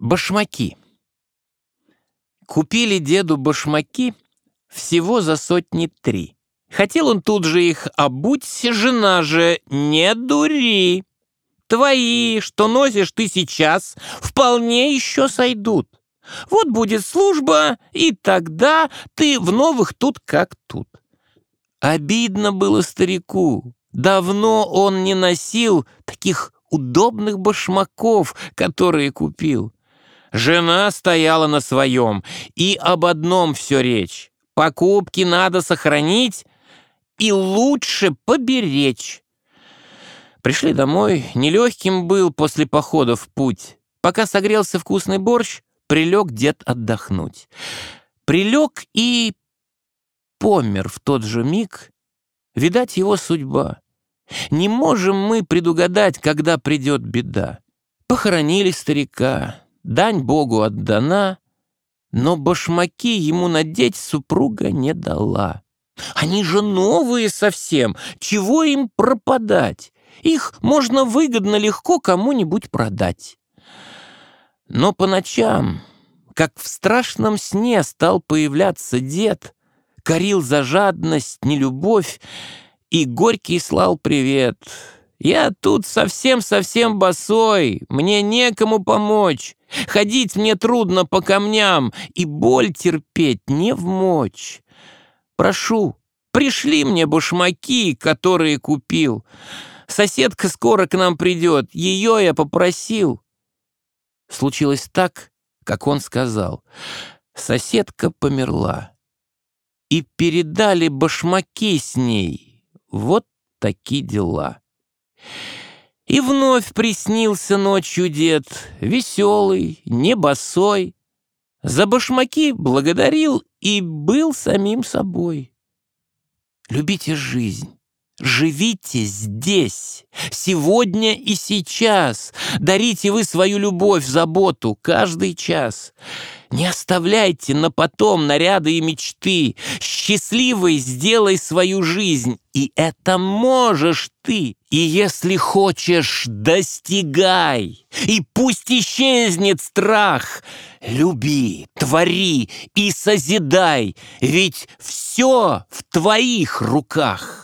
Башмаки. Купили деду башмаки всего за сотни три. Хотел он тут же их обуть, жена же «Не дури! Твои, что носишь ты сейчас, вполне еще сойдут. Вот будет служба, и тогда ты в новых тут как тут». Обидно было старику. Давно он не носил таких удобных башмаков, которые купил. Жена стояла на своем, и об одном все речь. Покупки надо сохранить и лучше поберечь. Пришли домой, нелегким был после похода в путь. Пока согрелся вкусный борщ, прилег дед отдохнуть. Прилег и помер в тот же миг. Видать, его судьба. Не можем мы предугадать, когда придет беда. Похоронили старика, дань Богу отдана, но башмаки ему надеть супруга не дала. Они же новые совсем, чего им пропадать? Их можно выгодно легко кому-нибудь продать. Но по ночам, как в страшном сне стал появляться дед, корил за жадность, нелюбовь, и Горький слал привет — я тут совсем-совсем босой, мне некому помочь. Ходить мне трудно по камням, и боль терпеть не в мочь. Прошу, пришли мне башмаки, которые купил. Соседка скоро к нам придет, ее я попросил. Случилось так, как он сказал. Соседка померла. И передали башмаки с ней. Вот такие дела. И вновь приснился ночью дед, веселый, не босой. За башмаки благодарил и был самим собой. Любите жизнь. Живите здесь, сегодня и сейчас. Дарите вы свою любовь, заботу каждый час. Не оставляйте на потом наряды и мечты. Счастливой сделай свою жизнь, и это можешь ты. И если хочешь, достигай, и пусть исчезнет страх. Люби, твори и созидай, ведь все в твоих руках.